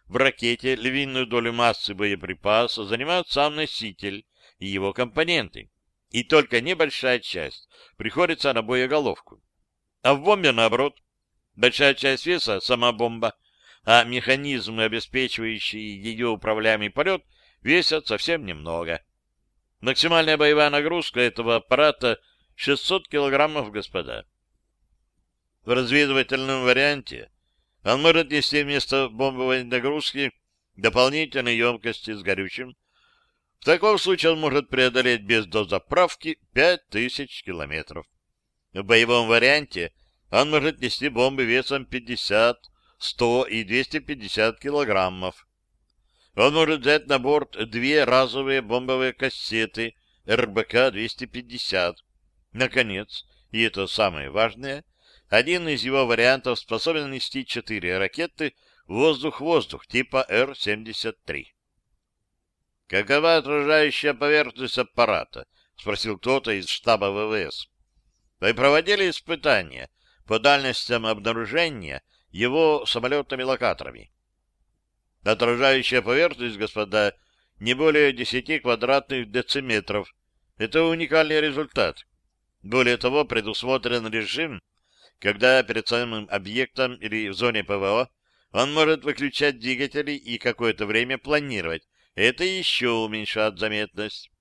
в ракете львиную долю массы боеприпаса занимает сам носитель и его компоненты, и только небольшая часть приходится на боеголовку. А в бомбе, наоборот, большая часть веса — сама бомба, а механизмы, обеспечивающие ее управляемый полет, весят совсем немного. Максимальная боевая нагрузка этого аппарата — 600 килограммов, господа. В разведывательном варианте он может нести вместо бомбовой нагрузки дополнительные емкости с горючим. В таком случае он может преодолеть без дозаправки 5000 километров. В боевом варианте он может нести бомбы весом 50, 100 и 250 килограммов. Он может взять на борт две разовые бомбовые кассеты РБК-250. Наконец, и это самое важное, один из его вариантов способен нести четыре ракеты воздух-воздух типа Р-73. «Какова отражающая поверхность аппарата?» — спросил кто-то из штаба ВВС. «Вы проводили испытания по дальностям обнаружения его самолетами-локаторами?» Отражающая поверхность, господа, не более 10 квадратных дециметров. Это уникальный результат. Более того, предусмотрен режим, когда перед самым объектом или в зоне ПВО он может выключать двигатели и какое-то время планировать. Это еще уменьшает заметность.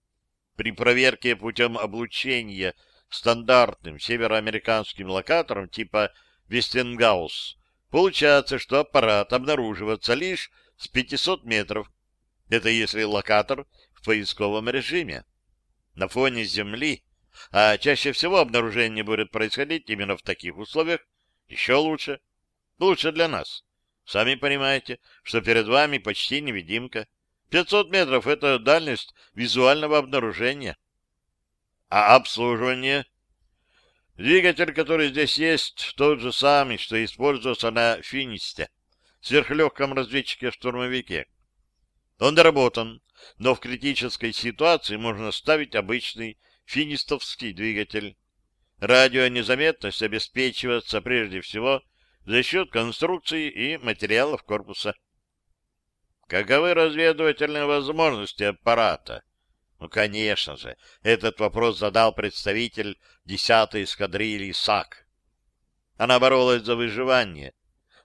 При проверке путем облучения стандартным североамериканским локатором типа Вестенгаус получается, что аппарат обнаруживается лишь с 500 метров. Это если локатор в поисковом режиме. На фоне Земли, а чаще всего обнаружение будет происходить именно в таких условиях, еще лучше. Лучше для нас. Сами понимаете, что перед вами почти невидимка. 500 метров — это дальность визуального обнаружения. А обслуживание? Двигатель, который здесь есть, тот же самый, что используется на «Финисте» сверхлегком разведчике-штурмовике. Он доработан, но в критической ситуации можно ставить обычный финистовский двигатель. Радионезаметность обеспечивается прежде всего за счет конструкции и материалов корпуса. Каковы разведывательные возможности аппарата? Ну, конечно же, этот вопрос задал представитель 10-й эскадрильи САК. Она боролась за выживание,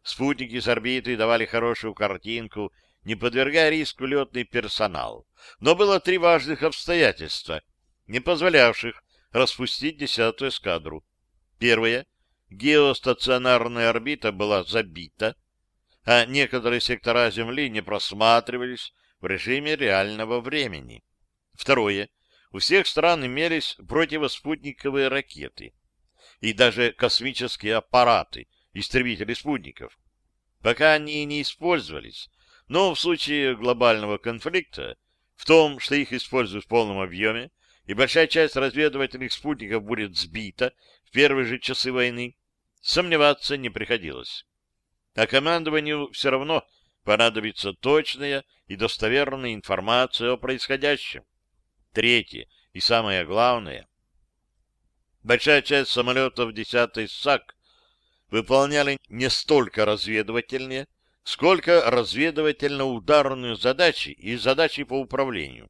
Спутники с орбиты давали хорошую картинку, не подвергая риску летный персонал. Но было три важных обстоятельства, не позволявших распустить десятую эскадру. Первое. Геостационарная орбита была забита, а некоторые сектора Земли не просматривались в режиме реального времени. Второе. У всех стран имелись противоспутниковые ракеты и даже космические аппараты, истребители спутников. Пока они не использовались, но в случае глобального конфликта, в том, что их используют в полном объеме, и большая часть разведывательных спутников будет сбита в первые же часы войны, сомневаться не приходилось. А командованию все равно понадобится точная и достоверная информация о происходящем. Третье и самое главное. Большая часть самолетов 10-й САК выполняли не столько разведывательные, сколько разведывательно-ударные задачи и задачи по управлению.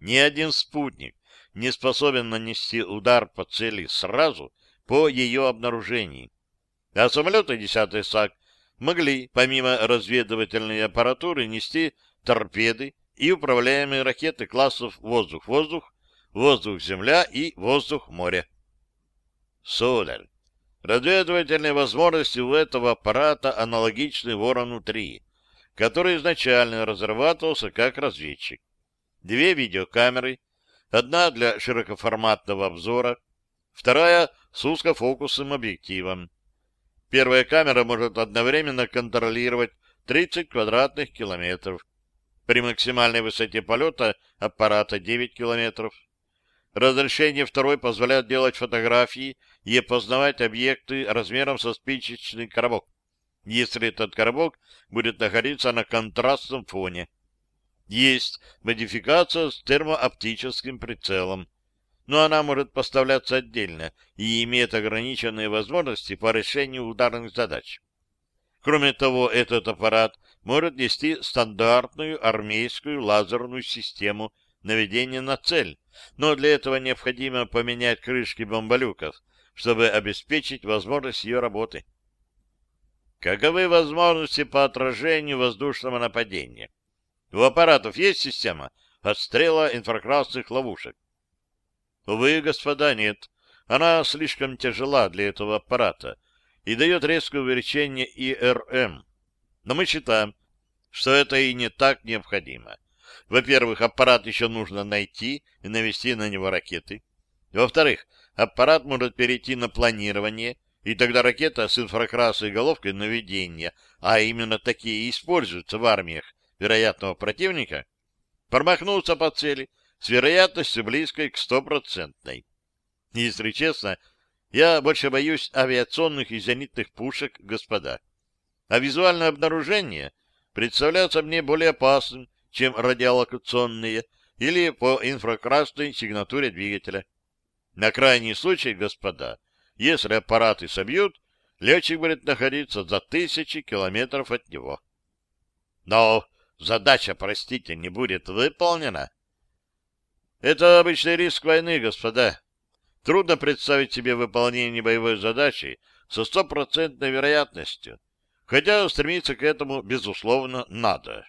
Ни один спутник не способен нанести удар по цели сразу по ее обнаружении. А самолеты 10-й САК могли, помимо разведывательной аппаратуры, нести торпеды и управляемые ракеты классов воздух-воздух, воздух-земля и воздух-море. Сударь, Разведывательные возможности у этого аппарата аналогичны Ворону-3, который изначально разрабатывался как разведчик. Две видеокамеры, одна для широкоформатного обзора, вторая с узкофокусным объективом. Первая камера может одновременно контролировать 30 квадратных километров. При максимальной высоте полета аппарата 9 километров. Разрешение второй позволяет делать фотографии и опознавать объекты размером со спичечный коробок, если этот коробок будет находиться на контрастном фоне. Есть модификация с термооптическим прицелом, но она может поставляться отдельно и имеет ограниченные возможности по решению ударных задач. Кроме того, этот аппарат может нести стандартную армейскую лазерную систему наведения на цель, но для этого необходимо поменять крышки бомболюков, чтобы обеспечить возможность ее работы. Каковы возможности по отражению воздушного нападения? У аппаратов есть система отстрела инфракрасных ловушек? Увы, господа, нет. Она слишком тяжела для этого аппарата и дает резкое увеличение ИРМ. Но мы считаем, что это и не так необходимо. Во-первых, аппарат еще нужно найти и навести на него ракеты. Во-вторых, аппарат может перейти на планирование, и тогда ракета с инфракрасной головкой наведения, а именно такие используются в армиях вероятного противника, промахнуться по цели с вероятностью близкой к стопроцентной. Если честно, я больше боюсь авиационных и зенитных пушек, господа. А визуальное обнаружение представляется мне более опасным, чем радиолокационные или по инфракрасной сигнатуре двигателя. На крайний случай, господа, если аппараты собьют, летчик будет находиться за тысячи километров от него. Но задача, простите, не будет выполнена. Это обычный риск войны, господа. Трудно представить себе выполнение боевой задачи со стопроцентной вероятностью, хотя стремиться к этому, безусловно, надо.